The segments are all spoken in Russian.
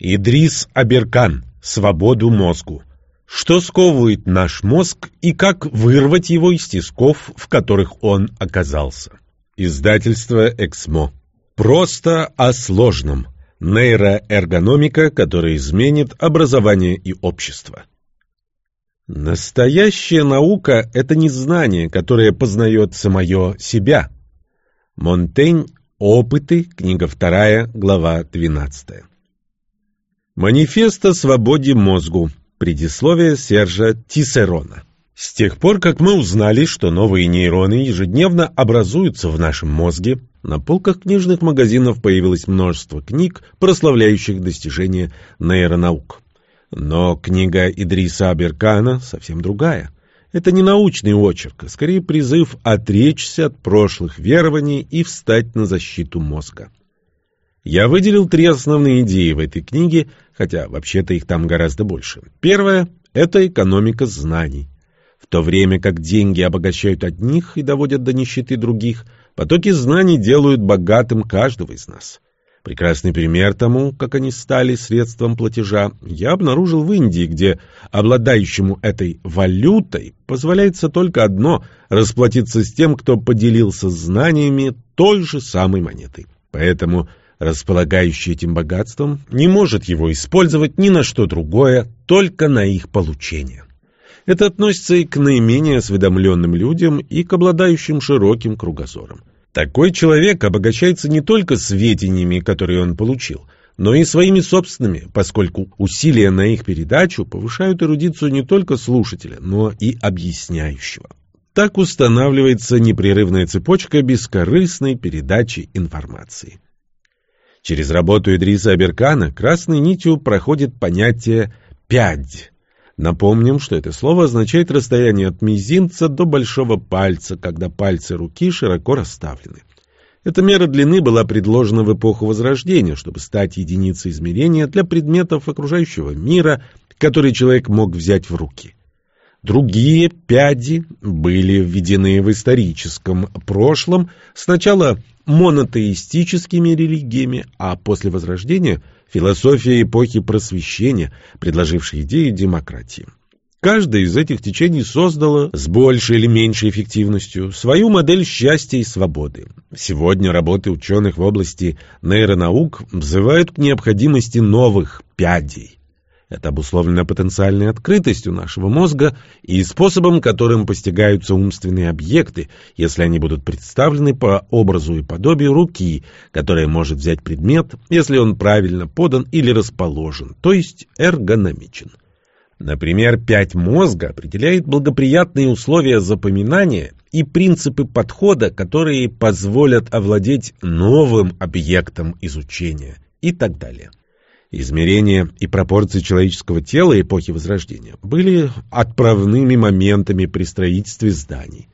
Идрис Аберкан. Свободу мозгу. Что сковывает наш мозг и как вырвать его из тисков, в которых он оказался? Издательство «Эксмо». Просто о сложном. Нейроэргономика, которая изменит образование и общество. Настоящая наука – это не знание, которое познает самое себя. Монтень «Опыты», книга 2, глава 12. Манифест о свободе мозгу. Предисловие Сержа Тиссерона. С тех пор, как мы узнали, что новые нейроны ежедневно образуются в нашем мозге, на полках книжных магазинов появилось множество книг, прославляющих достижения нейронаук. Но книга Идриса Аберкана совсем другая. Это не научный очерк, а скорее призыв отречься от прошлых верований и встать на защиту мозга. Я выделил три основные идеи в этой книге, хотя вообще-то их там гораздо больше. Первое – это экономика знаний. В то время как деньги обогащают одних и доводят до нищеты других, потоки знаний делают богатым каждого из нас. Прекрасный пример тому, как они стали средством платежа, я обнаружил в Индии, где обладающему этой валютой позволяется только одно – расплатиться с тем, кто поделился знаниями той же самой монетой. Поэтому располагающий этим богатством, не может его использовать ни на что другое, только на их получение. Это относится и к наименее осведомленным людям, и к обладающим широким кругозором. Такой человек обогащается не только сведениями, которые он получил, но и своими собственными, поскольку усилия на их передачу повышают эрудицию не только слушателя, но и объясняющего. Так устанавливается непрерывная цепочка бескорыстной передачи информации. Через работу Идриса Аберкана красной нитью проходит понятие «пядь». Напомним, что это слово означает расстояние от мизинца до большого пальца, когда пальцы руки широко расставлены. Эта мера длины была предложена в эпоху Возрождения, чтобы стать единицей измерения для предметов окружающего мира, которые человек мог взять в руки. Другие пяди были введены в историческом прошлом, сначала монотеистическими религиями, а после Возрождения – философия эпохи Просвещения, предложившей идею демократии. Каждое из этих течений создало с большей или меньшей эффективностью свою модель счастья и свободы. Сегодня работы ученых в области нейронаук взывают к необходимости новых пядей. Это обусловлено потенциальной открытостью нашего мозга и способом, которым постигаются умственные объекты, если они будут представлены по образу и подобию руки, которая может взять предмет, если он правильно подан или расположен, то есть эргономичен. Например, пять мозга определяет благоприятные условия запоминания и принципы подхода, которые позволят овладеть новым объектом изучения и так далее. Измерения и пропорции человеческого тела эпохи Возрождения были отправными моментами при строительстве зданий.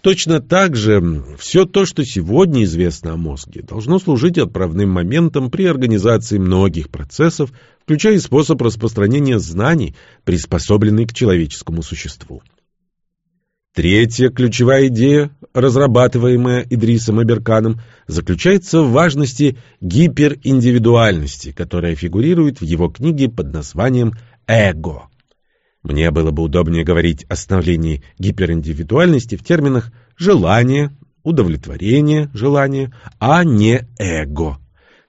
Точно так же все то, что сегодня известно о мозге, должно служить отправным моментом при организации многих процессов, включая способ распространения знаний, приспособленный к человеческому существу. Третья ключевая идея, разрабатываемая Идрисом Аберканом, заключается в важности гипериндивидуальности, которая фигурирует в его книге под названием «Эго». Мне было бы удобнее говорить о становлении гипериндивидуальности в терминах «желание», «удовлетворение желания», а не «эго».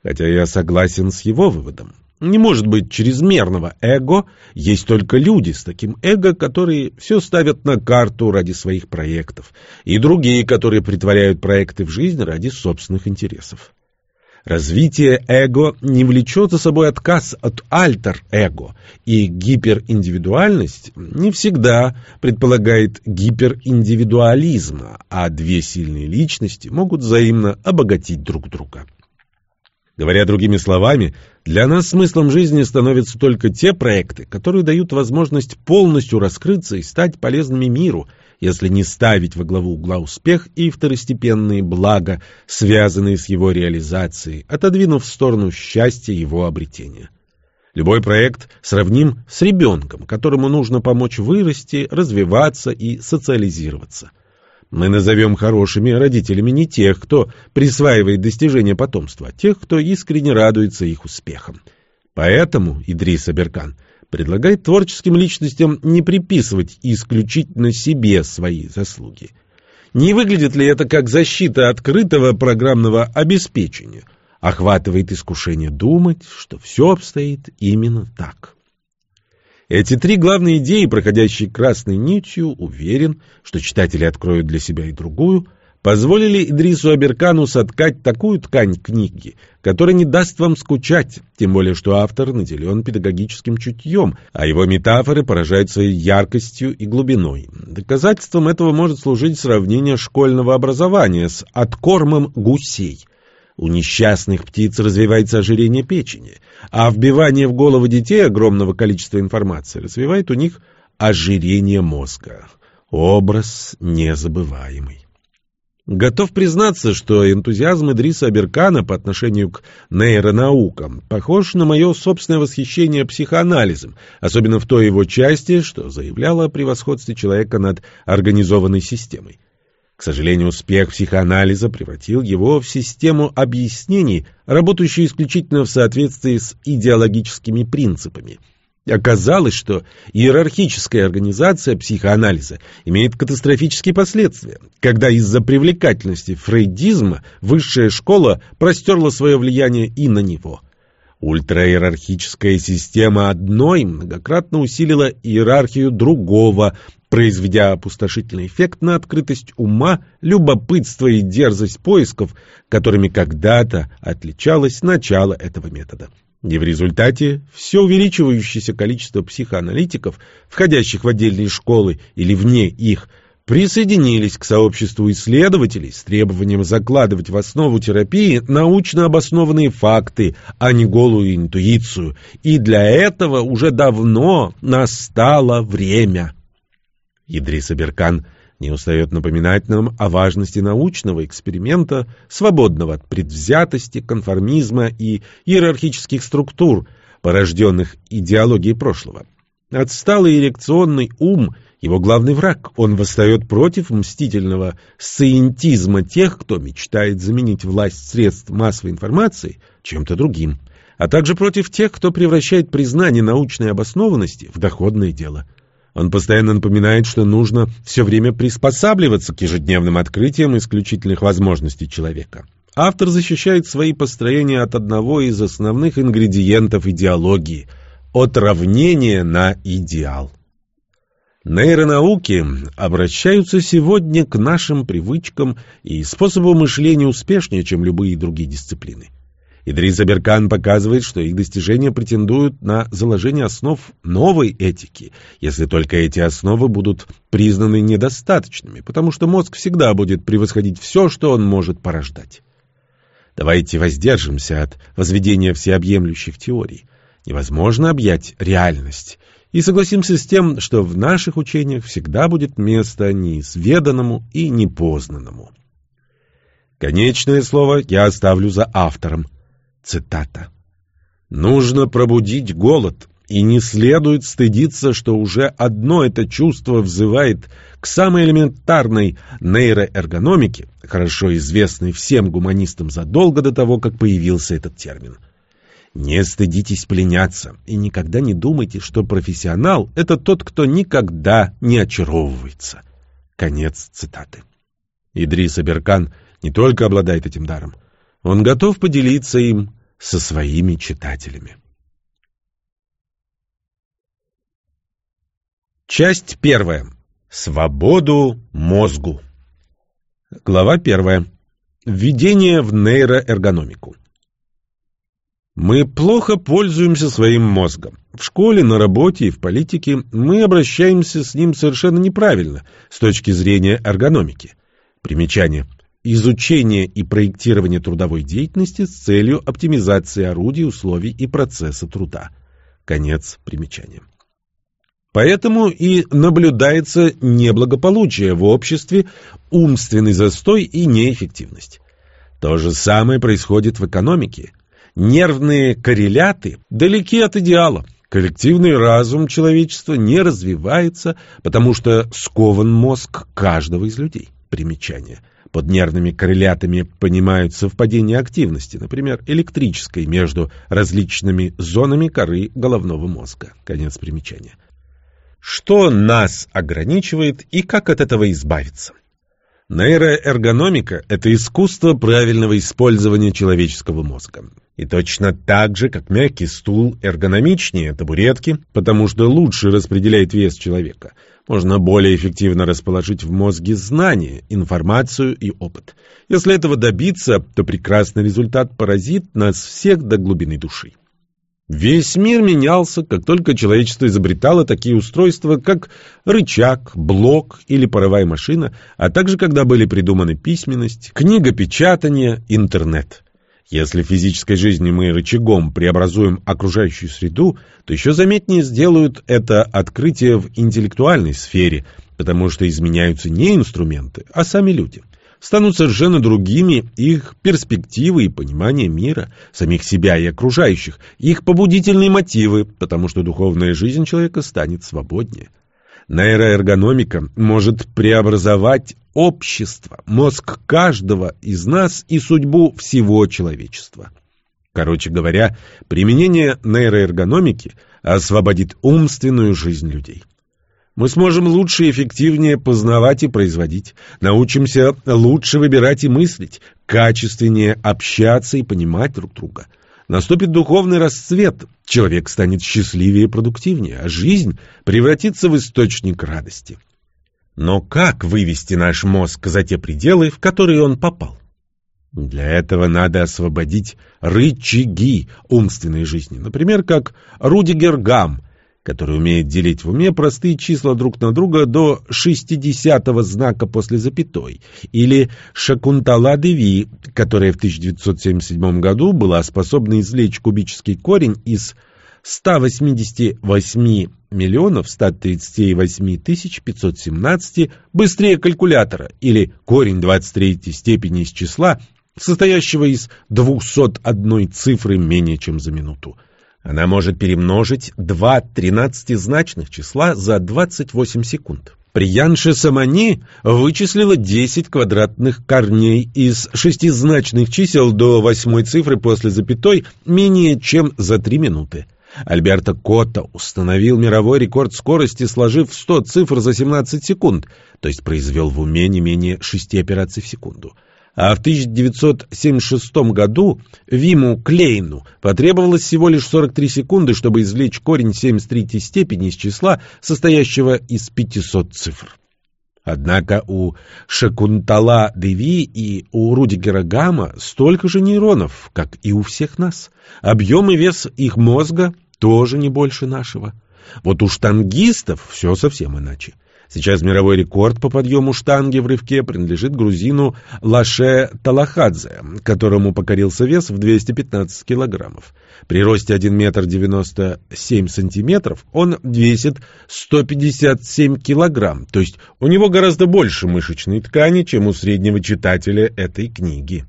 Хотя я согласен с его выводом. Не может быть чрезмерного эго, есть только люди с таким эго, которые все ставят на карту ради своих проектов, и другие, которые притворяют проекты в жизнь ради собственных интересов. Развитие эго не влечет за собой отказ от альтер-эго, и гипериндивидуальность не всегда предполагает гипериндивидуализм, а две сильные личности могут взаимно обогатить друг друга. Говоря другими словами, для нас смыслом жизни становятся только те проекты, которые дают возможность полностью раскрыться и стать полезными миру, если не ставить во главу угла успех и второстепенные блага, связанные с его реализацией, отодвинув в сторону счастья его обретения. Любой проект сравним с ребенком, которому нужно помочь вырасти, развиваться и социализироваться. Мы назовем хорошими родителями не тех, кто присваивает достижения потомства, а тех, кто искренне радуется их успехам. Поэтому Идрис Аберкан предлагает творческим личностям не приписывать исключительно себе свои заслуги. Не выглядит ли это как защита открытого программного обеспечения? Охватывает искушение думать, что все обстоит именно так. Эти три главные идеи, проходящие красной нитью, уверен, что читатели откроют для себя и другую, позволили Идрису Аберкану соткать такую ткань книги, которая не даст вам скучать, тем более что автор наделен педагогическим чутьем, а его метафоры поражают своей яркостью и глубиной. Доказательством этого может служить сравнение школьного образования с откормом гусей – у несчастных птиц развивается ожирение печени, а вбивание в голову детей огромного количества информации развивает у них ожирение мозга. Образ незабываемый. Готов признаться, что энтузиазм Идриса Аберкана по отношению к нейронаукам похож на мое собственное восхищение психоанализом, особенно в той его части, что заявляло о превосходстве человека над организованной системой. К сожалению, успех психоанализа превратил его в систему объяснений, работающую исключительно в соответствии с идеологическими принципами. Оказалось, что иерархическая организация психоанализа имеет катастрофические последствия, когда из-за привлекательности фрейдизма высшая школа простерла свое влияние и на него – Ультраиерархическая система одной многократно усилила иерархию другого, произведя опустошительный эффект на открытость ума, любопытство и дерзость поисков, которыми когда-то отличалось начало этого метода. И в результате все увеличивающееся количество психоаналитиков, входящих в отдельные школы или вне их, присоединились к сообществу исследователей с требованием закладывать в основу терапии научно обоснованные факты, а не голую интуицию, и для этого уже давно настало время. Идрис Аберкан не устает напоминать нам о важности научного эксперимента, свободного от предвзятости, конформизма и иерархических структур, порожденных идеологией прошлого. Отсталый эрекционный ум – его главный враг. Он восстает против мстительного сциентизма тех, кто мечтает заменить власть средств массовой информации чем-то другим, а также против тех, кто превращает признание научной обоснованности в доходное дело – он постоянно напоминает, что нужно все время приспосабливаться к ежедневным открытиям исключительных возможностей человека. Автор защищает свои построения от одного из основных ингредиентов идеологии – от равнения на идеал. Нейронауки обращаются сегодня к нашим привычкам и способу мышления успешнее, чем любые другие дисциплины. Идрис Аберкан показывает, что их достижения претендуют на заложение основ новой этики, если только эти основы будут признаны недостаточными, потому что мозг всегда будет превосходить все, что он может порождать. Давайте воздержимся от возведения всеобъемлющих теорий. Невозможно объять реальность. И согласимся с тем, что в наших учениях всегда будет место неизведанному и непознанному. Конечное слово я оставлю за автором – Цитата. «Нужно пробудить голод, и не следует стыдиться, что уже одно это чувство взывает к самой элементарной нейроэргономике, хорошо известной всем гуманистам задолго до того, как появился этот термин. Не стыдитесь пленяться и никогда не думайте, что профессионал — это тот, кто никогда не очаровывается». Конец цитаты. Идрис Аберкан не только обладает этим даром, он готов поделиться им со своими читателями. Часть первая. Свободу мозгу. Глава первая. Введение в нейроэргономику. Мы плохо пользуемся своим мозгом. В школе, на работе и в политике мы обращаемся с ним совершенно неправильно с точки зрения эргономики. Примечание изучение и проектирование трудовой деятельности с целью оптимизации орудий, условий и процесса труда. Конец примечания. Поэтому и наблюдается неблагополучие в обществе, умственный застой и неэффективность. То же самое происходит в экономике. Нервные корреляты далеки от идеала. Коллективный разум человечества не развивается, потому что скован мозг каждого из людей. Примечание – Под нервными коррелятами понимают совпадение активности, например, электрической, между различными зонами коры головного мозга. Конец примечания. Что нас ограничивает и как от этого избавиться? Нейроэргономика – это искусство правильного использования человеческого мозга. И точно так же, как мягкий стул эргономичнее табуретки, потому что лучше распределяет вес человека, можно более эффективно расположить в мозге знания, информацию и опыт. Если этого добиться, то прекрасный результат поразит нас всех до глубины души. Весь мир менялся, как только человечество изобретало такие устройства, как рычаг, блок или паровая машина, а также когда были придуманы письменность, книгопечатание, интернет. Если в физической жизни мы рычагом преобразуем окружающую среду, то еще заметнее сделают это открытие в интеллектуальной сфере, потому что изменяются не инструменты, а сами люди – станут совершенно другими их перспективы и понимание мира, самих себя и окружающих, их побудительные мотивы, потому что духовная жизнь человека станет свободнее. Нейроэргономика может преобразовать общество, мозг каждого из нас и судьбу всего человечества. Короче говоря, применение нейроэргономики освободит умственную жизнь людей. Мы сможем лучше и эффективнее познавать и производить, научимся лучше выбирать и мыслить, качественнее общаться и понимать друг друга. Наступит духовный расцвет, человек станет счастливее и продуктивнее, а жизнь превратится в источник радости. Но как вывести наш мозг за те пределы, в которые он попал? Для этого надо освободить рычаги умственной жизни, например, как Рудигер Гам – который умеет делить в уме простые числа друг на друга до шестидесятого знака после запятой, или Шакунтала Деви, которая в 1977 году была способна извлечь кубический корень из 188 миллионов 138 тысяч 517 быстрее калькулятора, или корень 23 степени из числа, состоящего из 201 цифры менее чем за минуту. Она может перемножить два тринадцатизначных числа за 28 секунд. Приянша Самани вычислила 10 квадратных корней из шестизначных чисел до восьмой цифры после запятой менее чем за 3 минуты. Альберто Котто установил мировой рекорд скорости, сложив 100 цифр за 17 секунд, то есть произвел в уме не менее 6 операций в секунду а в 1976 году Виму Клейну потребовалось всего лишь 43 секунды, чтобы извлечь корень 73 степени из числа, состоящего из 500 цифр. Однако у Шакунтала Деви и у Рудигера Гамма столько же нейронов, как и у всех нас. Объем и вес их мозга тоже не больше нашего. Вот у штангистов все совсем иначе. Сейчас мировой рекорд по подъему штанги в рывке принадлежит грузину Лаше Талахадзе, которому покорился вес в 215 килограммов. При росте 1 метр 97 сантиметров он весит 157 килограмм, то есть у него гораздо больше мышечной ткани, чем у среднего читателя этой книги.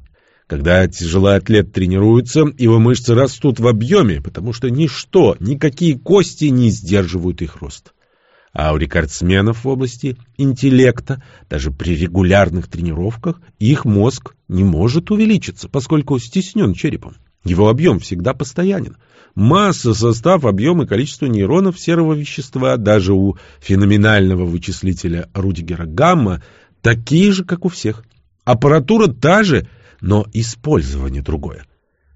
Когда тяжелый атлет тренируется, его мышцы растут в объеме, потому что ничто, никакие кости не сдерживают их рост а у рекордсменов в области интеллекта, даже при регулярных тренировках, их мозг не может увеличиться, поскольку стеснен черепом. Его объем всегда постоянен. Масса, состав, объем и количество нейронов серого вещества даже у феноменального вычислителя Рудигера Гамма такие же, как у всех. Аппаратура та же, но использование другое.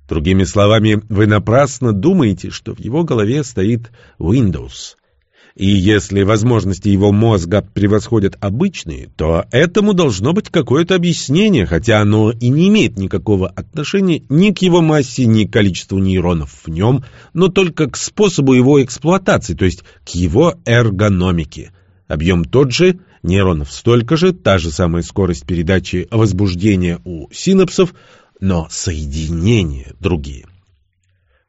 Другими словами, вы напрасно думаете, что в его голове стоит Windows – и если возможности его мозга превосходят обычные, то этому должно быть какое-то объяснение, хотя оно и не имеет никакого отношения ни к его массе, ни к количеству нейронов в нем, но только к способу его эксплуатации, то есть к его эргономике. Объем тот же, нейронов столько же, та же самая скорость передачи возбуждения у синапсов, но соединения другие.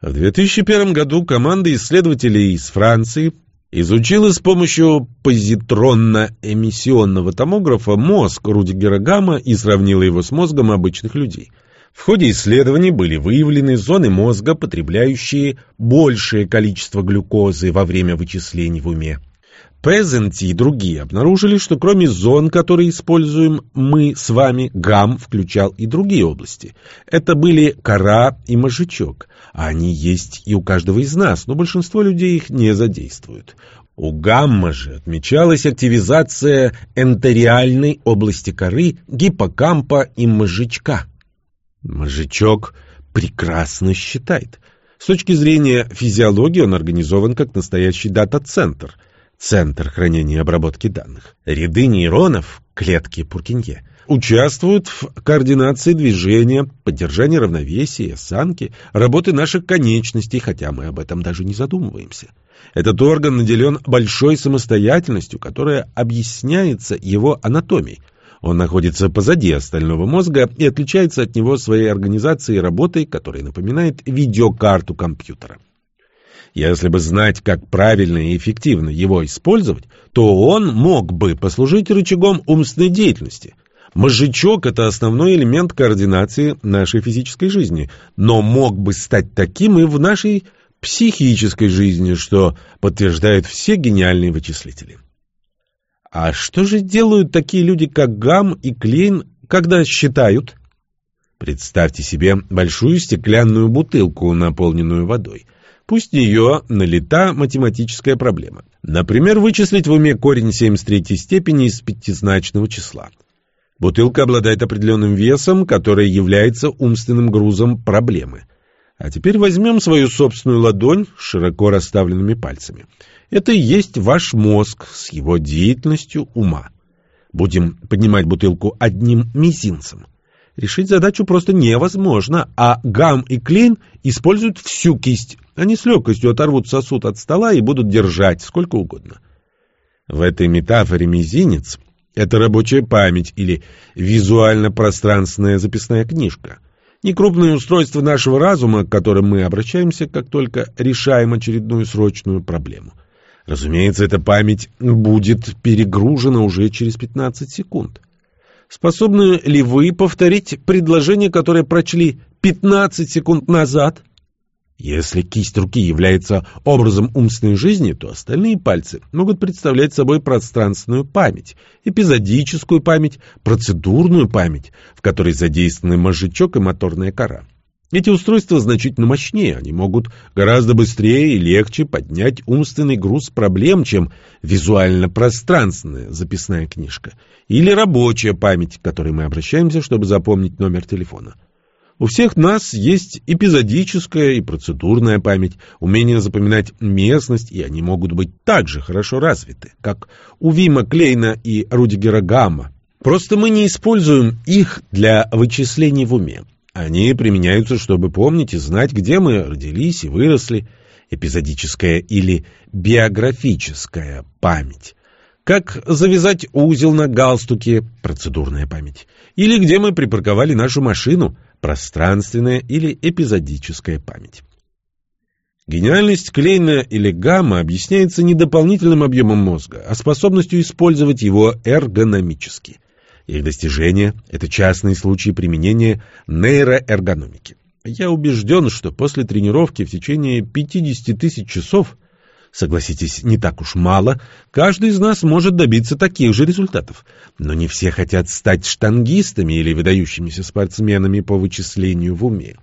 В 2001 году команда исследователей из Франции изучила с помощью позитронно-эмиссионного томографа мозг Рудигера Гамма и сравнила его с мозгом обычных людей. В ходе исследований были выявлены зоны мозга, потребляющие большее количество глюкозы во время вычислений в уме. Пезенти и другие обнаружили, что кроме зон, которые используем мы с вами, гам включал и другие области. Это были кора и мозжечок, они есть и у каждого из нас, но большинство людей их не задействуют. У гамма же отмечалась активизация энтериальной области коры, гиппокампа и мозжечка. Мозжечок прекрасно считает. С точки зрения физиологии он организован как настоящий дата-центр – центр хранения и обработки данных. Ряды нейронов, клетки Пуркинье, участвуют в координации движения, поддержании равновесия, осанки, работы наших конечностей, хотя мы об этом даже не задумываемся. Этот орган наделен большой самостоятельностью, которая объясняется его анатомией. Он находится позади остального мозга и отличается от него своей организацией и работой, которая напоминает видеокарту компьютера. Если бы знать, как правильно и эффективно его использовать, то он мог бы послужить рычагом умственной деятельности. Мозжечок – это основной элемент координации нашей физической жизни, но мог бы стать таким и в нашей психической жизни, что подтверждают все гениальные вычислители. А что же делают такие люди, как Гам и Клейн, когда считают? Представьте себе большую стеклянную бутылку, наполненную водой. Пусть в нее налита математическая проблема. Например, вычислить в уме корень 73 степени из пятизначного числа. Бутылка обладает определенным весом, который является умственным грузом проблемы. А теперь возьмем свою собственную ладонь широко расставленными пальцами. Это и есть ваш мозг с его деятельностью ума. Будем поднимать бутылку одним мизинцем. Решить задачу просто невозможно, а Гам и Клейн используют всю кисть. Они с легкостью оторвут сосуд от стола и будут держать сколько угодно. В этой метафоре мизинец — это рабочая память или визуально-пространственная записная книжка. Некрупное устройство нашего разума, к которым мы обращаемся, как только решаем очередную срочную проблему. Разумеется, эта память будет перегружена уже через 15 секунд. Способны ли вы повторить предложение, которое прочли 15 секунд назад? Если кисть руки является образом умственной жизни, то остальные пальцы могут представлять собой пространственную память, эпизодическую память, процедурную память, в которой задействованы мозжечок и моторная кора. Эти устройства значительно мощнее, они могут гораздо быстрее и легче поднять умственный груз проблем, чем визуально-пространственная записная книжка или рабочая память, к которой мы обращаемся, чтобы запомнить номер телефона. У всех нас есть эпизодическая и процедурная память, умение запоминать местность, и они могут быть так же хорошо развиты, как у Вима Клейна и Рудигера Гамма. Просто мы не используем их для вычислений в уме. Они применяются, чтобы помнить и знать, где мы родились и выросли, эпизодическая или биографическая память. Как завязать узел на галстуке, процедурная память. Или где мы припарковали нашу машину, пространственная или эпизодическая память. Гениальность Клейна или Гамма объясняется не дополнительным объемом мозга, а способностью использовать его эргономически. Их достижения – это частные случаи применения нейроэргономики. Я убежден, что после тренировки в течение 50 тысяч часов, согласитесь, не так уж мало, каждый из нас может добиться таких же результатов. Но не все хотят стать штангистами или выдающимися спортсменами по вычислению в уме.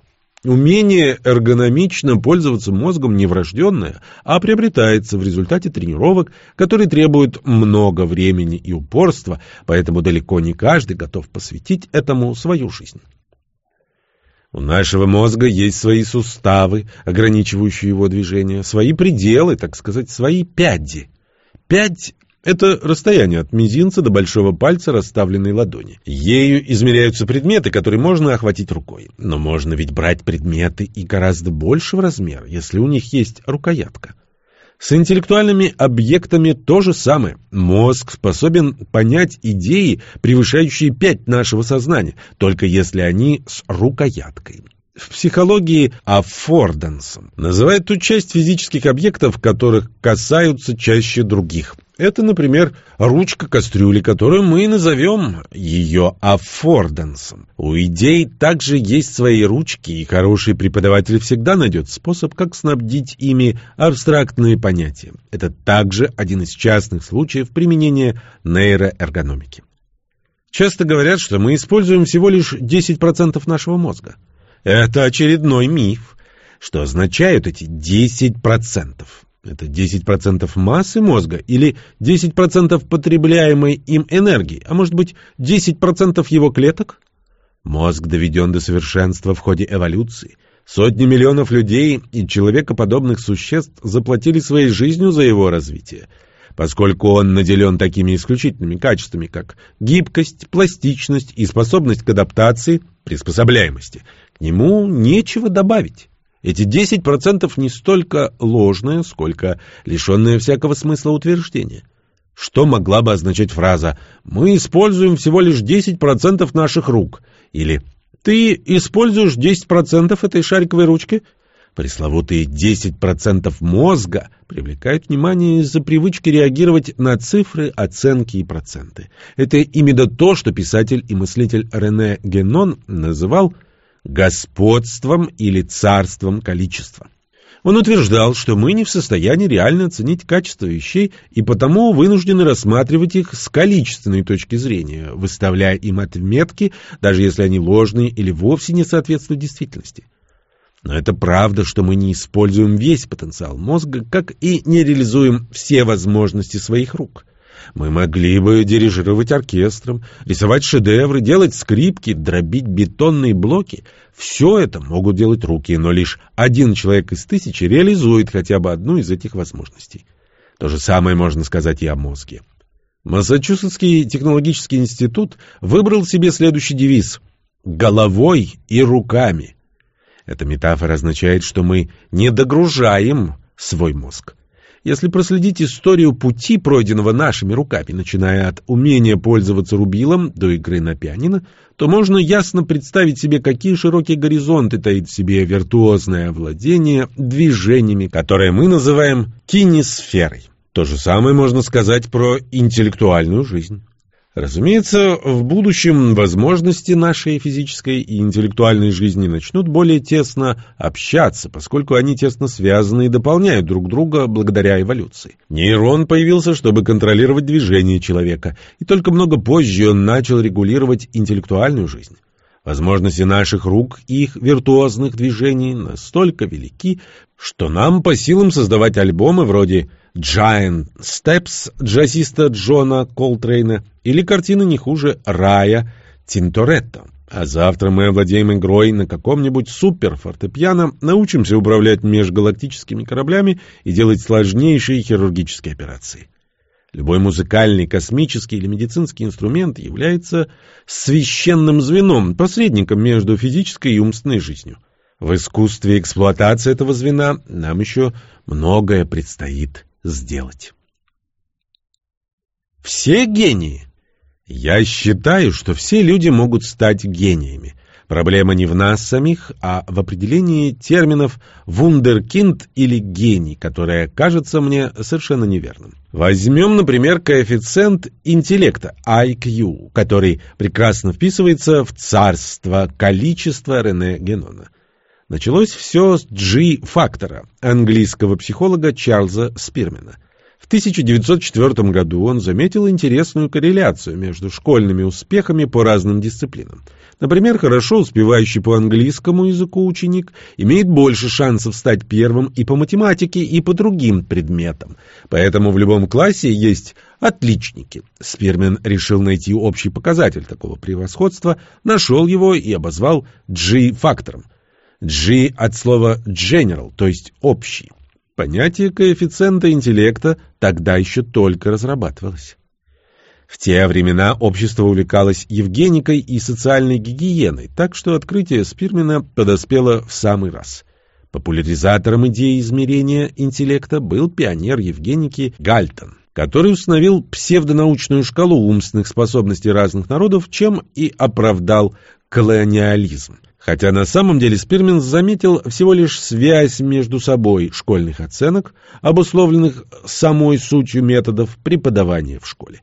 Умение эргономично пользоваться мозгом не врожденное, а приобретается в результате тренировок, которые требуют много времени и упорства, поэтому далеко не каждый готов посвятить этому свою жизнь. У нашего мозга есть свои суставы, ограничивающие его движение, свои пределы, так сказать, свои пяди. Пять это расстояние от мизинца до большого пальца расставленной ладони. Ею измеряются предметы, которые можно охватить рукой. Но можно ведь брать предметы и гораздо большего размера, если у них есть рукоятка. С интеллектуальными объектами то же самое. Мозг способен понять идеи, превышающие пять нашего сознания, только если они с рукояткой. В психологии аффордансом называют ту часть физических объектов, которых касаются чаще других – Это, например, ручка кастрюли, которую мы назовем ее аффордансом. У идей также есть свои ручки, и хороший преподаватель всегда найдет способ, как снабдить ими абстрактные понятия. Это также один из частных случаев применения нейроэргономики. Часто говорят, что мы используем всего лишь 10% нашего мозга. Это очередной миф. Что означают эти 10%? Это 10% массы мозга или 10% потребляемой им энергии, а может быть 10% его клеток? Мозг доведен до совершенства в ходе эволюции. Сотни миллионов людей и человекоподобных существ заплатили своей жизнью за его развитие. Поскольку он наделен такими исключительными качествами, как гибкость, пластичность и способность к адаптации, приспособляемости, к нему нечего добавить. Эти 10% не столько ложное, сколько лишенное всякого смысла утверждение. Что могла бы означать фраза «Мы используем всего лишь 10% наших рук» или «Ты используешь 10% этой шариковой ручки?» Пресловутые 10% мозга привлекают внимание из-за привычки реагировать на цифры, оценки и проценты. Это именно то, что писатель и мыслитель Рене Генон называл – господством или царством количества. Он утверждал, что мы не в состоянии реально оценить качество вещей и потому вынуждены рассматривать их с количественной точки зрения, выставляя им отметки, даже если они ложные или вовсе не соответствуют действительности. Но это правда, что мы не используем весь потенциал мозга, как и не реализуем все возможности своих рук. Мы могли бы дирижировать оркестром, рисовать шедевры, делать скрипки, дробить бетонные блоки. Все это могут делать руки, но лишь один человек из тысячи реализует хотя бы одну из этих возможностей. То же самое можно сказать и о мозге. Массачусетский технологический институт выбрал себе следующий девиз «Головой и руками». Эта метафора означает, что мы не догружаем свой мозг. Если проследить историю пути, пройденного нашими руками, начиная от умения пользоваться рубилом до игры на пианино, то можно ясно представить себе, какие широкие горизонты таит в себе виртуозное овладение движениями, которые мы называем кинесферой. То же самое можно сказать про интеллектуальную жизнь. Разумеется, в будущем возможности нашей физической и интеллектуальной жизни начнут более тесно общаться, поскольку они тесно связаны и дополняют друг друга благодаря эволюции. Нейрон появился, чтобы контролировать движение человека, и только много позже он начал регулировать интеллектуальную жизнь. Возможности наших рук и их виртуозных движений настолько велики, что нам по силам создавать альбомы вроде Giant Steps джазиста Джона Колтрейна или картины не хуже Рая Тинторетто. А завтра мы овладеем игрой на каком-нибудь суперфортепиано, научимся управлять межгалактическими кораблями и делать сложнейшие хирургические операции. Любой музыкальный, космический или медицинский инструмент является священным звеном, посредником между физической и умственной жизнью. В искусстве эксплуатации этого звена нам еще многое предстоит сделать. Все гении. Я считаю, что все люди могут стать гениями. Проблема не в нас самих, а в определении терминов «вундеркинд» или «гений», которое кажется мне совершенно неверным. Возьмем, например, коэффициент интеллекта IQ, который прекрасно вписывается в царство количества Рене Генона. Началось все с G-фактора, английского психолога Чарльза Спирмена. В 1904 году он заметил интересную корреляцию между школьными успехами по разным дисциплинам. Например, хорошо успевающий по английскому языку ученик имеет больше шансов стать первым и по математике, и по другим предметам. Поэтому в любом классе есть отличники. Спирмен решил найти общий показатель такого превосходства, нашел его и обозвал G-фактором. G от слова general, то есть общий. Понятие коэффициента интеллекта тогда еще только разрабатывалось. В те времена общество увлекалось евгеникой и социальной гигиеной, так что открытие Спирмена подоспело в самый раз. Популяризатором идеи измерения интеллекта был пионер Евгеники Гальтон, который установил псевдонаучную шкалу умственных способностей разных народов, чем и оправдал колониализм. Хотя на самом деле Спирмин заметил всего лишь связь между собой школьных оценок, обусловленных самой сутью методов преподавания в школе.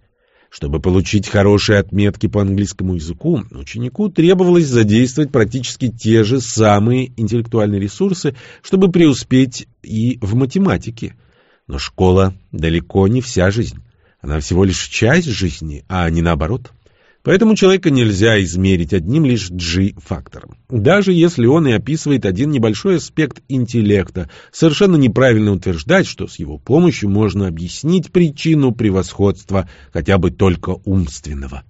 Чтобы получить хорошие отметки по английскому языку, ученику требовалось задействовать практически те же самые интеллектуальные ресурсы, чтобы преуспеть и в математике. Но школа далеко не вся жизнь. Она всего лишь часть жизни, а не наоборот. Поэтому человека нельзя измерить одним лишь G-фактором. Даже если он и описывает один небольшой аспект интеллекта, совершенно неправильно утверждать, что с его помощью можно объяснить причину превосходства хотя бы только умственного.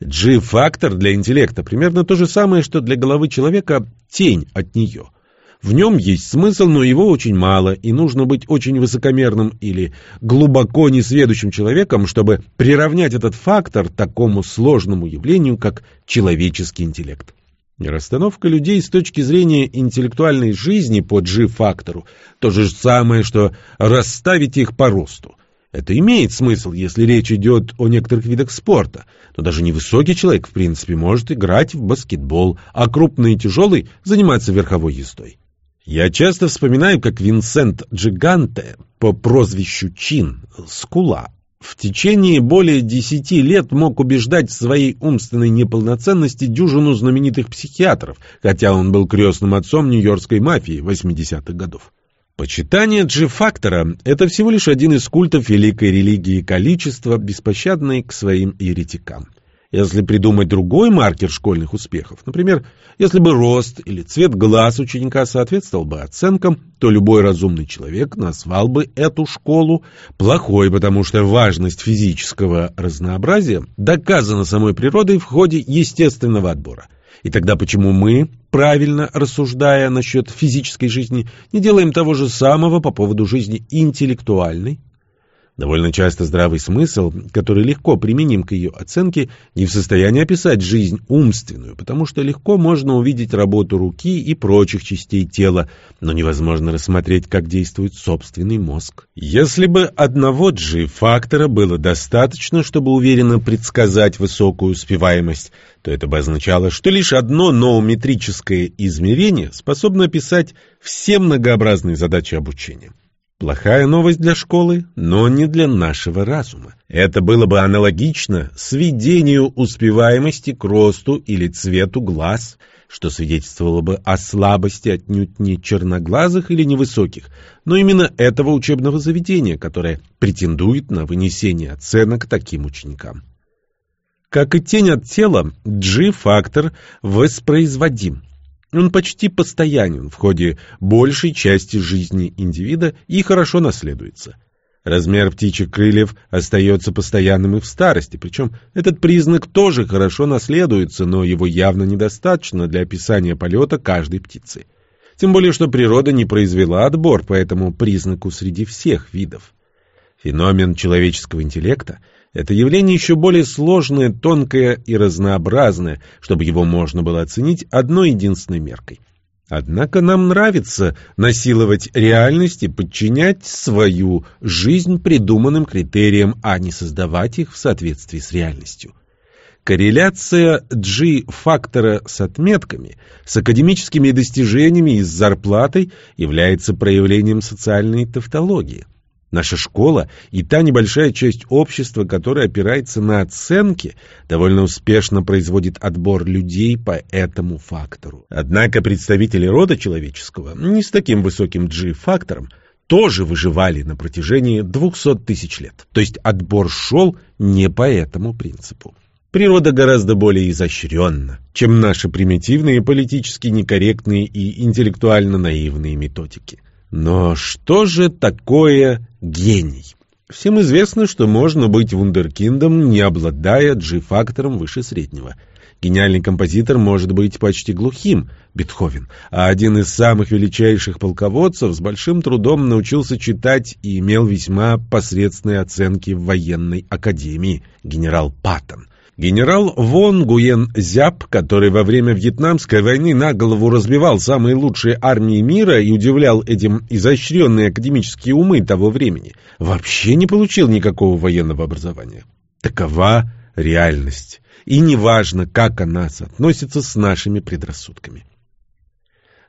G-фактор для интеллекта примерно то же самое, что для головы человека тень от нее – в нем есть смысл, но его очень мало, и нужно быть очень высокомерным или глубоко несведущим человеком, чтобы приравнять этот фактор такому сложному явлению, как человеческий интеллект. Расстановка людей с точки зрения интеллектуальной жизни по G-фактору – то же самое, что расставить их по росту. Это имеет смысл, если речь идет о некоторых видах спорта, но даже невысокий человек, в принципе, может играть в баскетбол, а крупный и тяжелый – заниматься верховой ездой. Я часто вспоминаю, как Винсент Джиганте по прозвищу Чин, Скула, в течение более десяти лет мог убеждать в своей умственной неполноценности дюжину знаменитых психиатров, хотя он был крестным отцом нью-йоркской мафии 80-х годов. Почитание G-фактора – это всего лишь один из культов великой религии количества, беспощадной к своим еретикам. Если придумать другой маркер школьных успехов, например, если бы рост или цвет глаз ученика соответствовал бы оценкам, то любой разумный человек назвал бы эту школу плохой, потому что важность физического разнообразия доказана самой природой в ходе естественного отбора. И тогда почему мы, правильно рассуждая насчет физической жизни, не делаем того же самого по поводу жизни интеллектуальной? Довольно часто здравый смысл, который легко применим к ее оценке, не в состоянии описать жизнь умственную, потому что легко можно увидеть работу руки и прочих частей тела, но невозможно рассмотреть, как действует собственный мозг. Если бы одного G-фактора было достаточно, чтобы уверенно предсказать высокую успеваемость, то это бы означало, что лишь одно ноометрическое измерение способно описать все многообразные задачи обучения. Плохая новость для школы, но не для нашего разума. Это было бы аналогично сведению успеваемости к росту или цвету глаз, что свидетельствовало бы о слабости отнюдь не черноглазых или невысоких, но именно этого учебного заведения, которое претендует на вынесение оценок таким ученикам. Как и тень от тела, G-фактор воспроизводим – он почти постоянен в ходе большей части жизни индивида и хорошо наследуется. Размер птичьих крыльев остается постоянным и в старости, причем этот признак тоже хорошо наследуется, но его явно недостаточно для описания полета каждой птицы. Тем более, что природа не произвела отбор по этому признаку среди всех видов. Феномен человеческого интеллекта — это явление еще более сложное, тонкое и разнообразное, чтобы его можно было оценить одной единственной меркой. Однако нам нравится насиловать реальность и подчинять свою жизнь придуманным критериям, а не создавать их в соответствии с реальностью. Корреляция G-фактора с отметками, с академическими достижениями и с зарплатой является проявлением социальной тавтологии. Наша школа и та небольшая часть общества, которая опирается на оценки, довольно успешно производит отбор людей по этому фактору. Однако представители рода человеческого не с таким высоким G-фактором тоже выживали на протяжении 200 тысяч лет. То есть отбор шел не по этому принципу. Природа гораздо более изощренна, чем наши примитивные, политически некорректные и интеллектуально наивные методики. Но что же такое гений? Всем известно, что можно быть вундеркиндом, не обладая G-фактором выше среднего. Гениальный композитор может быть почти глухим, Бетховен, а один из самых величайших полководцев с большим трудом научился читать и имел весьма посредственные оценки в военной академии, генерал Паттон. Генерал Вон Гуен Зяб, который во время Вьетнамской войны на голову разбивал самые лучшие армии мира и удивлял этим изощренные академические умы того времени, вообще не получил никакого военного образования. Такова реальность. и неважно, как она соотносится с нашими предрассудками.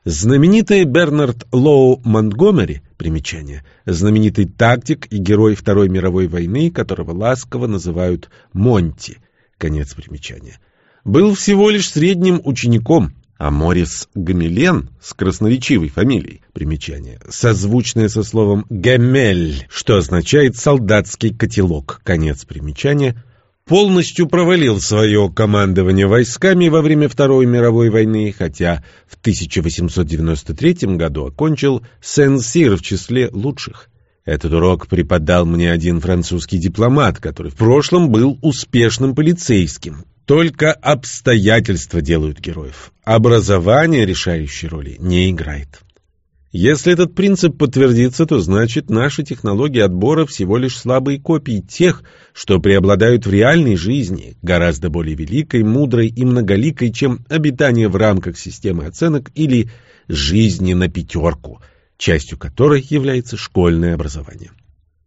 Знаменитый Бернард Лоу Монтгомери, примечание, знаменитый тактик и герой Второй мировой войны, которого ласково называют Монти, конец примечания, был всего лишь средним учеником, а Морис Гамилен с красноречивой фамилией, примечание, созвучное со словом «гамель», что означает «солдатский котелок», конец примечания – полностью провалил свое командование войсками во время Второй мировой войны, хотя в 1893 году окончил Сен-Сир в числе лучших. Этот урок преподал мне один французский дипломат, который в прошлом был успешным полицейским. Только обстоятельства делают героев. Образование решающей роли не играет. Если этот принцип подтвердится, то значит наши технологии отбора всего лишь слабые копии тех, что преобладают в реальной жизни, гораздо более великой, мудрой и многоликой, чем обитание в рамках системы оценок или жизни на пятерку, частью которой является школьное образование.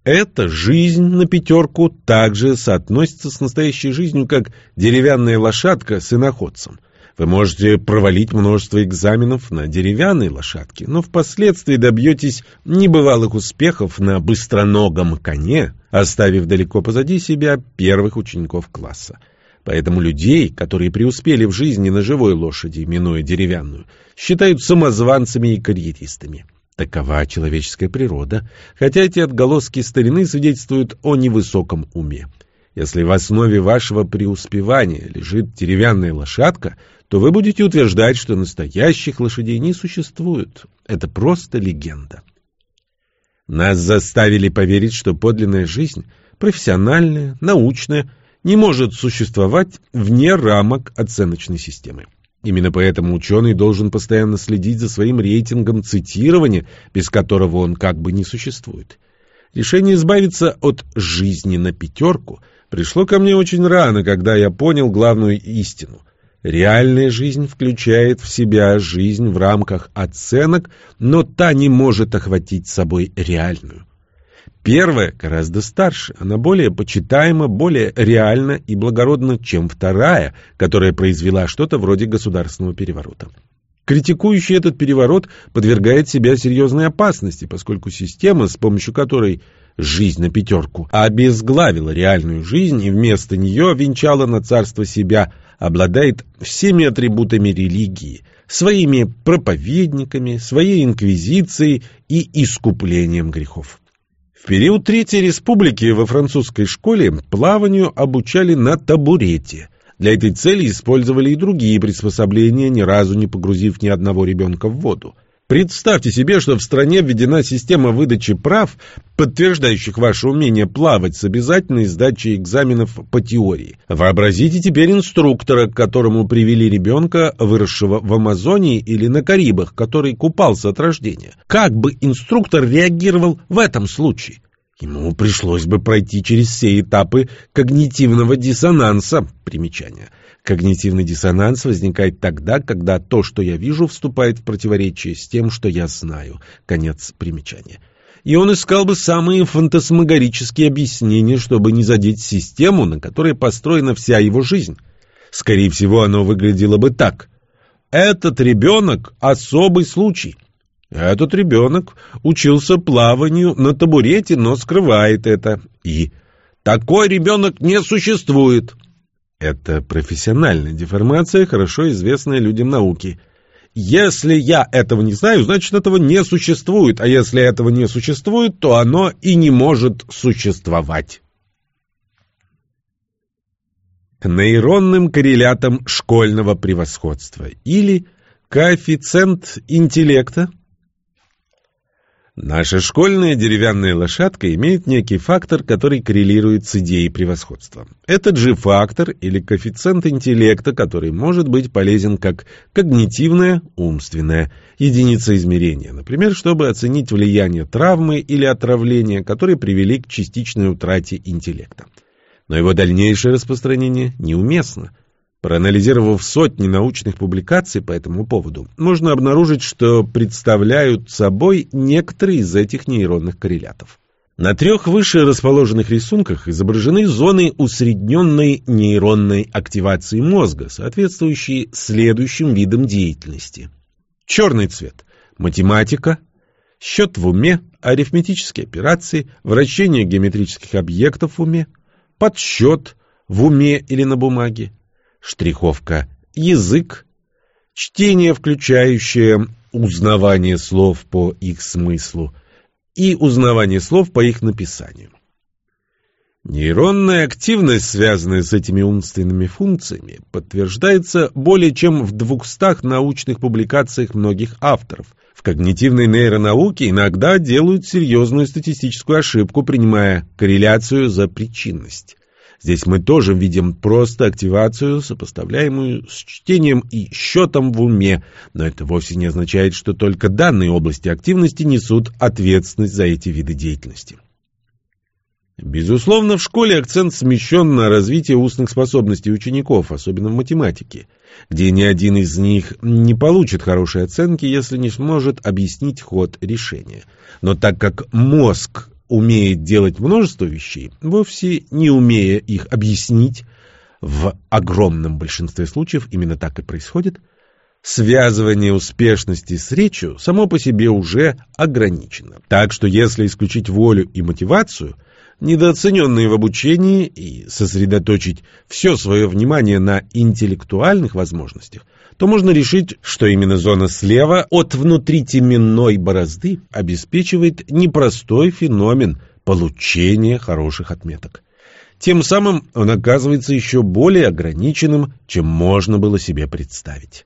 Эта жизнь на пятерку также соотносится с настоящей жизнью, как деревянная лошадка с иноходцем. Вы можете провалить множество экзаменов на деревянной лошадке, но впоследствии добьетесь небывалых успехов на быстроногом коне, оставив далеко позади себя первых учеников класса. Поэтому людей, которые преуспели в жизни на живой лошади, минуя деревянную, считают самозванцами и карьеристами. Такова человеческая природа, хотя эти отголоски старины свидетельствуют о невысоком уме. Если в основе вашего преуспевания лежит деревянная лошадка, то вы будете утверждать, что настоящих лошадей не существует. Это просто легенда. Нас заставили поверить, что подлинная жизнь, профессиональная, научная, не может существовать вне рамок оценочной системы. Именно поэтому ученый должен постоянно следить за своим рейтингом цитирования, без которого он как бы не существует. Решение избавиться от жизни на пятерку – пришло ко мне очень рано, когда я понял главную истину. Реальная жизнь включает в себя жизнь в рамках оценок, но та не может охватить собой реальную. Первая гораздо старше, она более почитаема, более реальна и благородна, чем вторая, которая произвела что-то вроде государственного переворота. Критикующий этот переворот подвергает себя серьезной опасности, поскольку система, с помощью которой жизнь на пятерку, обезглавила реальную жизнь и вместо нее венчала на царство себя, обладает всеми атрибутами религии, своими проповедниками, своей инквизицией и искуплением грехов. В период Третьей Республики во французской школе плаванию обучали на табурете. Для этой цели использовали и другие приспособления, ни разу не погрузив ни одного ребенка в воду. Представьте себе, что в стране введена система выдачи прав, подтверждающих ваше умение плавать с обязательной сдачей экзаменов по теории. Вообразите теперь инструктора, к которому привели ребенка, выросшего в Амазонии или на Карибах, который купался от рождения. Как бы инструктор реагировал в этом случае? Ему пришлось бы пройти через все этапы когнитивного диссонанса. Примечание. Когнитивный диссонанс возникает тогда, когда то, что я вижу, вступает в противоречие с тем, что я знаю. Конец примечания. И он искал бы самые фантасмагорические объяснения, чтобы не задеть систему, на которой построена вся его жизнь. Скорее всего, оно выглядело бы так. Этот ребенок — особый случай. Этот ребенок учился плаванию на табурете, но скрывает это. И такой ребенок не существует. Это профессиональная деформация, хорошо известная людям науки. Если я этого не знаю, значит этого не существует, а если этого не существует, то оно и не может существовать. К нейронным коррелятам школьного превосходства или коэффициент интеллекта Наша школьная деревянная лошадка имеет некий фактор, который коррелирует с идеей превосходства. Этот же фактор или коэффициент интеллекта, который может быть полезен как когнитивная, умственная единица измерения, например, чтобы оценить влияние травмы или отравления, которые привели к частичной утрате интеллекта. Но его дальнейшее распространение неуместно – Проанализировав сотни научных публикаций по этому поводу, можно обнаружить, что представляют собой некоторые из этих нейронных коррелятов. На трех выше расположенных рисунках изображены зоны усредненной нейронной активации мозга, соответствующие следующим видам деятельности. Черный цвет – математика, счет в уме, арифметические операции, вращение геометрических объектов в уме, подсчет в уме или на бумаге, штриховка – язык, чтение, включающее узнавание слов по их смыслу – и узнавание слов по их написанию. Нейронная активность, связанная с этими умственными функциями, подтверждается более чем в 200 научных публикациях многих авторов. В когнитивной нейронауке иногда делают серьезную статистическую ошибку, принимая корреляцию за причинность. Здесь мы тоже видим просто активацию, сопоставляемую с чтением и счетом в уме, но это вовсе не означает, что только данные области активности несут ответственность за эти виды деятельности. Безусловно, в школе акцент смещен на развитие устных способностей учеников, особенно в математике, где ни один из них не получит хорошие оценки, если не сможет объяснить ход решения. Но так как мозг умеет делать множество вещей, вовсе не умея их объяснить, в огромном большинстве случаев именно так и происходит, связывание успешности с речью само по себе уже ограничено. Так что если исключить волю и мотивацию, недооцененные в обучении, и сосредоточить все свое внимание на интеллектуальных возможностях, то можно решить, что именно зона слева от внутритеменной борозды обеспечивает непростой феномен получения хороших отметок. Тем самым он оказывается еще более ограниченным, чем можно было себе представить.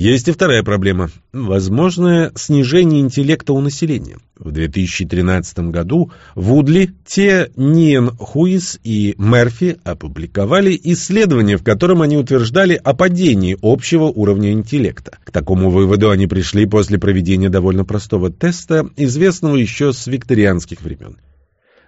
Есть и вторая проблема – возможное снижение интеллекта у населения. В 2013 году Вудли, Те, Ниен Хуис и Мерфи опубликовали исследование, в котором они утверждали о падении общего уровня интеллекта. К такому выводу они пришли после проведения довольно простого теста, известного еще с викторианских времен.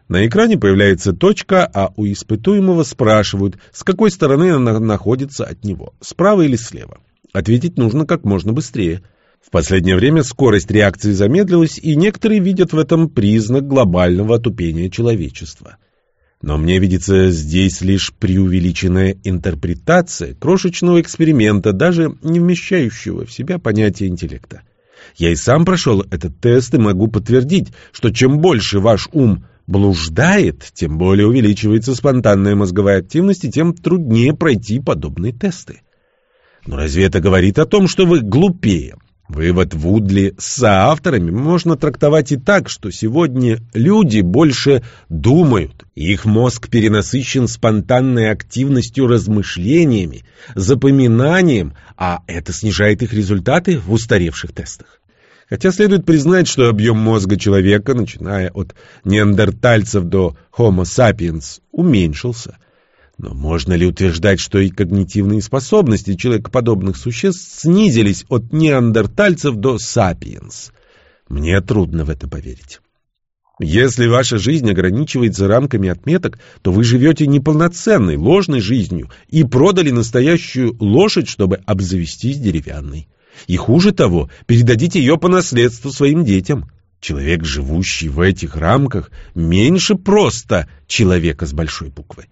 На экране появляется точка, а у испытуемого спрашивают, с какой стороны она находится от него, справа или слева. Ответить нужно как можно быстрее. В последнее время скорость реакции замедлилась, и некоторые видят в этом признак глобального отупения человечества. Но мне видится здесь лишь преувеличенная интерпретация крошечного эксперимента, даже не вмещающего в себя понятие интеллекта. Я и сам прошел этот тест и могу подтвердить, что чем больше ваш ум блуждает, тем более увеличивается спонтанная мозговая активность и тем труднее пройти подобные тесты. Но разве это говорит о том, что вы глупее? Вывод Вудли с соавторами можно трактовать и так, что сегодня люди больше думают, их мозг перенасыщен спонтанной активностью размышлениями, запоминанием, а это снижает их результаты в устаревших тестах. Хотя следует признать, что объем мозга человека, начиная от неандертальцев до Homo sapiens, уменьшился – но можно ли утверждать, что и когнитивные способности человекоподобных существ снизились от неандертальцев до сапиенс? Мне трудно в это поверить. Если ваша жизнь ограничивается рамками отметок, то вы живете неполноценной, ложной жизнью и продали настоящую лошадь, чтобы обзавестись деревянной. И хуже того, передадите ее по наследству своим детям. Человек, живущий в этих рамках, меньше просто человека с большой буквы.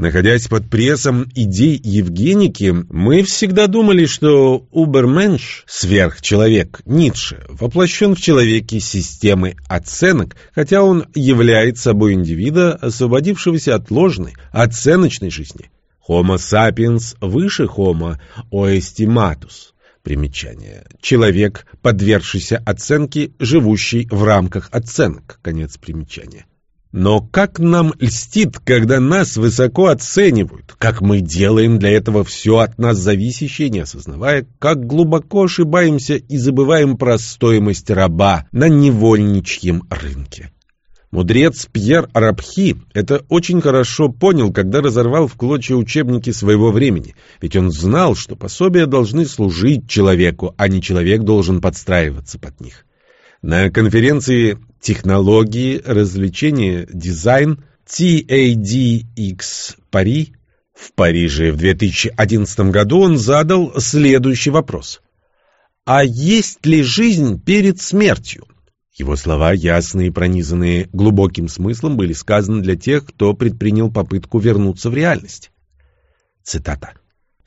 Находясь под прессом идей Евгеники, мы всегда думали, что Уберменш, сверхчеловек, Ницше, воплощен в человеке системы оценок, хотя он является собой индивида, освободившегося от ложной, оценочной жизни. Homo sapiens выше Homo oestimatus. Примечание. Человек, подвергшийся оценке, живущий в рамках оценок. Конец примечания. Но как нам льстит, когда нас высоко оценивают, как мы делаем для этого все от нас зависящее, не осознавая, как глубоко ошибаемся и забываем про стоимость раба на невольничьем рынке. Мудрец Пьер Арабхи это очень хорошо понял, когда разорвал в клочья учебники своего времени, ведь он знал, что пособия должны служить человеку, а не человек должен подстраиваться под них. На конференции «Технологии, развлечения, дизайн» TADX Пари в Париже в 2011 году он задал следующий вопрос. А есть ли жизнь перед смертью? Его слова, ясные и пронизанные глубоким смыслом, были сказаны для тех, кто предпринял попытку вернуться в реальность. Цитата.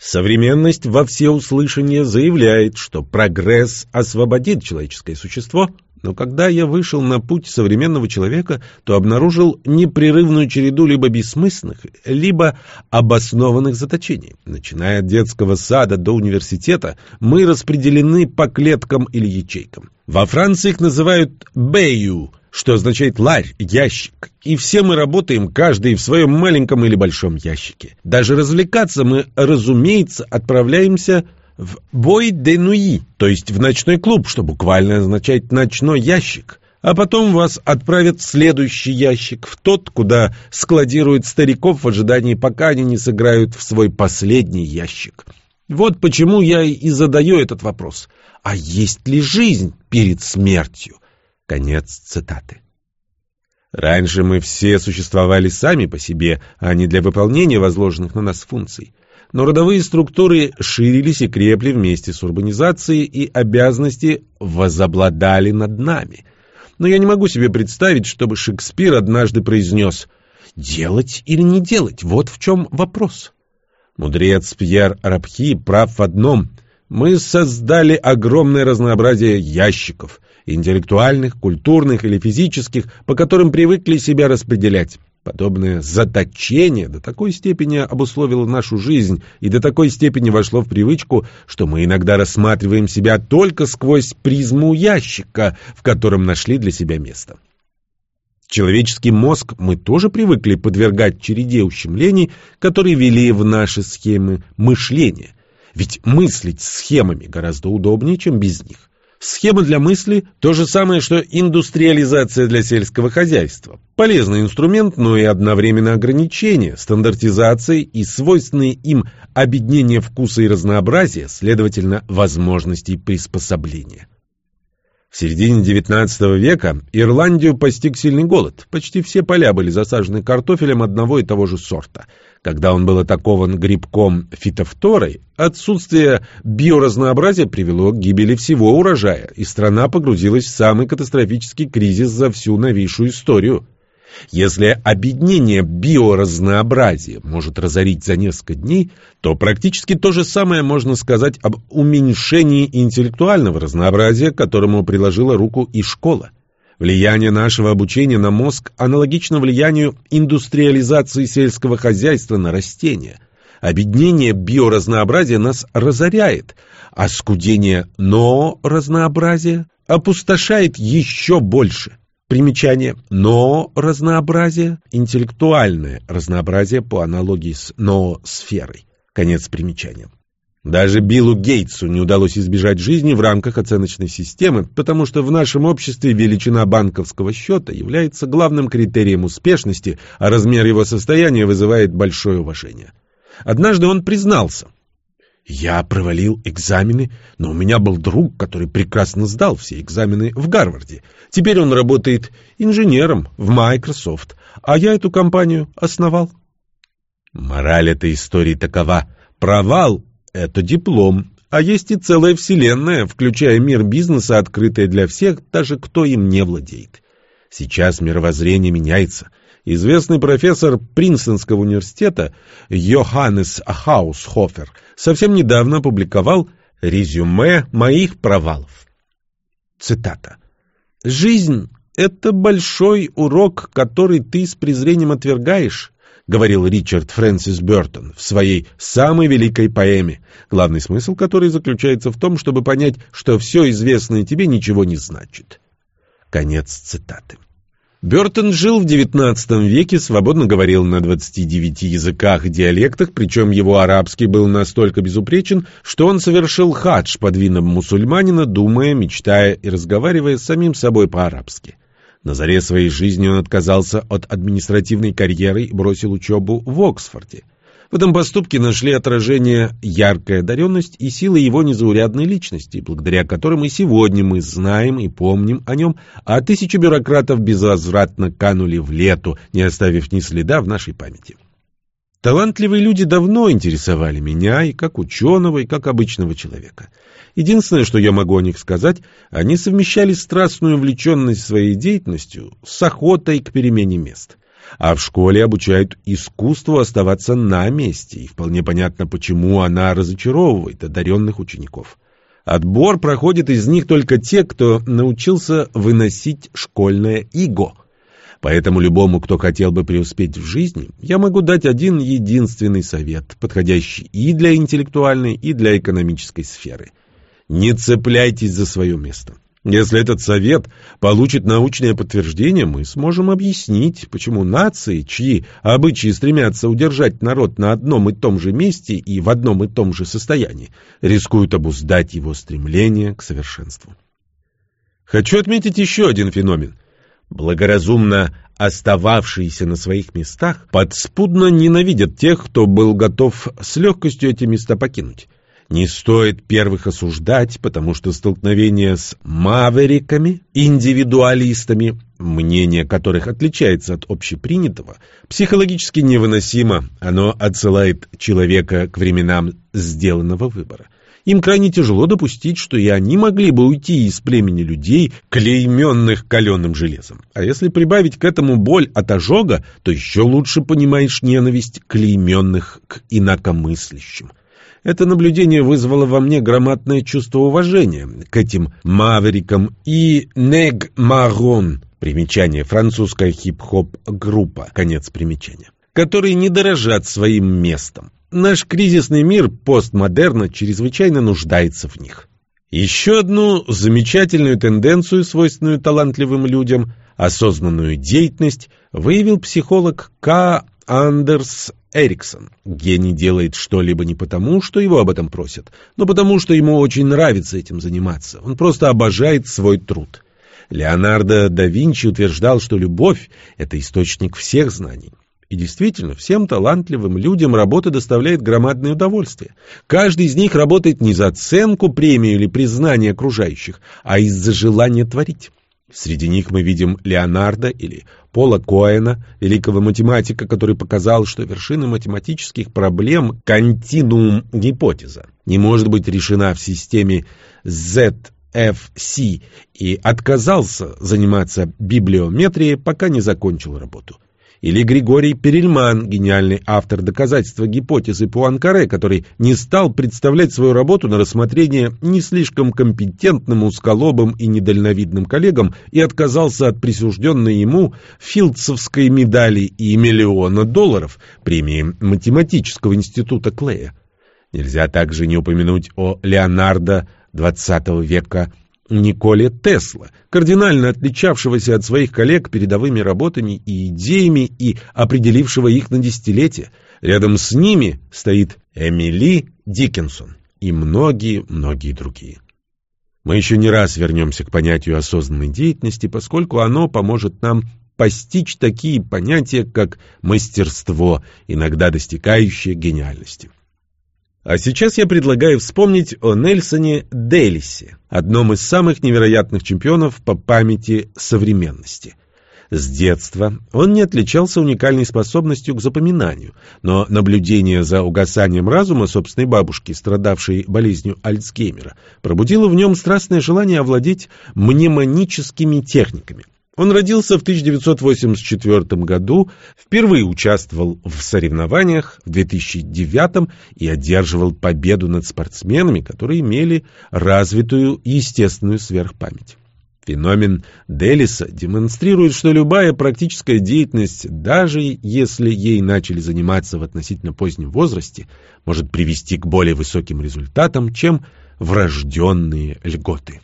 Современность во всеуслышание заявляет, что прогресс освободит человеческое существо но когда я вышел на путь современного человека, то обнаружил непрерывную череду либо бессмысленных, либо обоснованных заточений. Начиная от детского сада до университета, мы распределены по клеткам или ячейкам. Во Франции их называют «бэю», что означает ларь, ящик. И все мы работаем, каждый в своем маленьком или большом ящике. Даже развлекаться мы, разумеется, отправляемся в «бой де нуи», то есть в ночной клуб, что буквально означает «ночной ящик», а потом вас отправят в следующий ящик, в тот, куда складируют стариков в ожидании, пока они не сыграют в свой последний ящик. Вот почему я и задаю этот вопрос. А есть ли жизнь перед смертью? Конец цитаты. Раньше мы все существовали сами по себе, а не для выполнения возложенных на нас функций но родовые структуры ширились и крепли вместе с урбанизацией, и обязанности возобладали над нами. Но я не могу себе представить, чтобы Шекспир однажды произнес «делать или не делать, вот в чем вопрос». Мудрец Пьер Рабхи прав в одном – мы создали огромное разнообразие ящиков – интеллектуальных, культурных или физических, по которым привыкли себя распределять. Подобное заточение до такой степени обусловило нашу жизнь и до такой степени вошло в привычку, что мы иногда рассматриваем себя только сквозь призму ящика, в котором нашли для себя место. Человеческий мозг мы тоже привыкли подвергать череде ущемлений, которые вели в наши схемы мышления. Ведь мыслить схемами гораздо удобнее, чем без них. Схема для мысли – то же самое, что индустриализация для сельского хозяйства. Полезный инструмент, но и одновременно ограничение, стандартизация и свойственные им объединение вкуса и разнообразия, следовательно, возможностей приспособления. В середине XIX века Ирландию постиг сильный голод. Почти все поля были засажены картофелем одного и того же сорта. Когда он был атакован грибком фитофторой, отсутствие биоразнообразия привело к гибели всего урожая, и страна погрузилась в самый катастрофический кризис за всю новейшую историю. Если объединение биоразнообразия может разорить за несколько дней, то практически то же самое можно сказать об уменьшении интеллектуального разнообразия, которому приложила руку и школа. Влияние нашего обучения на мозг аналогично влиянию индустриализации сельского хозяйства на растения. Объединение биоразнообразия нас разоряет, а скудение но разнообразия опустошает еще больше. Примечание. Но разнообразие, интеллектуальное разнообразие по аналогии с но-сферой. Конец примечания. Даже Биллу Гейтсу не удалось избежать жизни в рамках оценочной системы, потому что в нашем обществе величина банковского счета является главным критерием успешности, а размер его состояния вызывает большое уважение. Однажды он признался – я провалил экзамены, но у меня был друг, который прекрасно сдал все экзамены в Гарварде. Теперь он работает инженером в Microsoft, а я эту компанию основал. Мораль этой истории такова. Провал — это диплом, а есть и целая вселенная, включая мир бизнеса, открытая для всех, даже кто им не владеет. Сейчас мировоззрение меняется — Известный профессор Принстонского университета Йоханнес Хаусхофер совсем недавно опубликовал резюме моих провалов. Цитата. «Жизнь — это большой урок, который ты с презрением отвергаешь», говорил Ричард Фрэнсис Бертон в своей самой великой поэме, главный смысл которой заключается в том, чтобы понять, что все известное тебе ничего не значит. Конец цитаты. Бертон жил в XIX веке, свободно говорил на 29 языках и диалектах, причем его арабский был настолько безупречен, что он совершил хадж под видом мусульманина, думая, мечтая и разговаривая с самим собой по-арабски. На заре своей жизни он отказался от административной карьеры и бросил учебу в Оксфорде. В этом поступке нашли отражение яркая одаренность и сила его незаурядной личности, благодаря которым и сегодня мы знаем и помним о нем, а тысячи бюрократов безвозвратно канули в лету, не оставив ни следа в нашей памяти. Талантливые люди давно интересовали меня и как ученого, и как обычного человека. Единственное, что я могу о них сказать, они совмещали страстную увлеченность своей деятельностью с охотой к перемене мест. А в школе обучают искусству оставаться на месте, и вполне понятно, почему она разочаровывает одаренных учеников. Отбор проходит из них только те, кто научился выносить школьное иго – Поэтому любому, кто хотел бы преуспеть в жизни, я могу дать один единственный совет, подходящий и для интеллектуальной, и для экономической сферы. Не цепляйтесь за свое место. Если этот совет получит научное подтверждение, мы сможем объяснить, почему нации, чьи обычаи стремятся удержать народ на одном и том же месте и в одном и том же состоянии, рискуют обуздать его стремление к совершенству. Хочу отметить еще один феномен благоразумно остававшиеся на своих местах, подспудно ненавидят тех, кто был готов с легкостью эти места покинуть. Не стоит первых осуждать, потому что столкновение с мавериками, индивидуалистами, мнение которых отличается от общепринятого, психологически невыносимо, оно отсылает человека к временам сделанного выбора. Им крайне тяжело допустить, что и они могли бы уйти из племени людей, клейменных каленым железом. А если прибавить к этому боль от ожога, то еще лучше понимаешь ненависть клейменных к инакомыслящим. Это наблюдение вызвало во мне громадное чувство уважения к этим маверикам и нег марон, примечание, французская хип-хоп группа, конец примечания, которые не дорожат своим местом. Наш кризисный мир постмодерна чрезвычайно нуждается в них. Еще одну замечательную тенденцию, свойственную талантливым людям, осознанную деятельность, выявил психолог К. Андерс Эриксон. Гений делает что-либо не потому, что его об этом просят, но потому, что ему очень нравится этим заниматься. Он просто обожает свой труд. Леонардо да Винчи утверждал, что любовь – это источник всех знаний. И действительно, всем талантливым людям работа доставляет громадное удовольствие. Каждый из них работает не за оценку, премию или признание окружающих, а из-за желания творить. Среди них мы видим Леонардо или Пола Коэна, великого математика, который показал, что вершина математических проблем – континуум-гипотеза, не может быть решена в системе ZFC и отказался заниматься библиометрией, пока не закончил работу. Или Григорий Перельман, гениальный автор доказательства гипотезы Пуанкаре, который не стал представлять свою работу на рассмотрение не слишком компетентным, узколобым и недальновидным коллегам и отказался от присужденной ему Филдсовской медали и миллиона долларов премии Математического института Клея. Нельзя также не упомянуть о Леонардо XX века Николе Тесла, кардинально отличавшегося от своих коллег передовыми работами и идеями и определившего их на десятилетия. Рядом с ними стоит Эмили Диккенсон и многие-многие другие. Мы еще не раз вернемся к понятию осознанной деятельности, поскольку оно поможет нам постичь такие понятия, как мастерство, иногда достигающее гениальности. А сейчас я предлагаю вспомнить о Нельсоне Делисе, одном из самых невероятных чемпионов по памяти современности. С детства он не отличался уникальной способностью к запоминанию, но наблюдение за угасанием разума собственной бабушки, страдавшей болезнью Альцгеймера, пробудило в нем страстное желание овладеть мнемоническими техниками. Он родился в 1984 году, впервые участвовал в соревнованиях в 2009 и одерживал победу над спортсменами, которые имели развитую естественную сверхпамять. Феномен Делиса демонстрирует, что любая практическая деятельность, даже если ей начали заниматься в относительно позднем возрасте, может привести к более высоким результатам, чем врожденные льготы.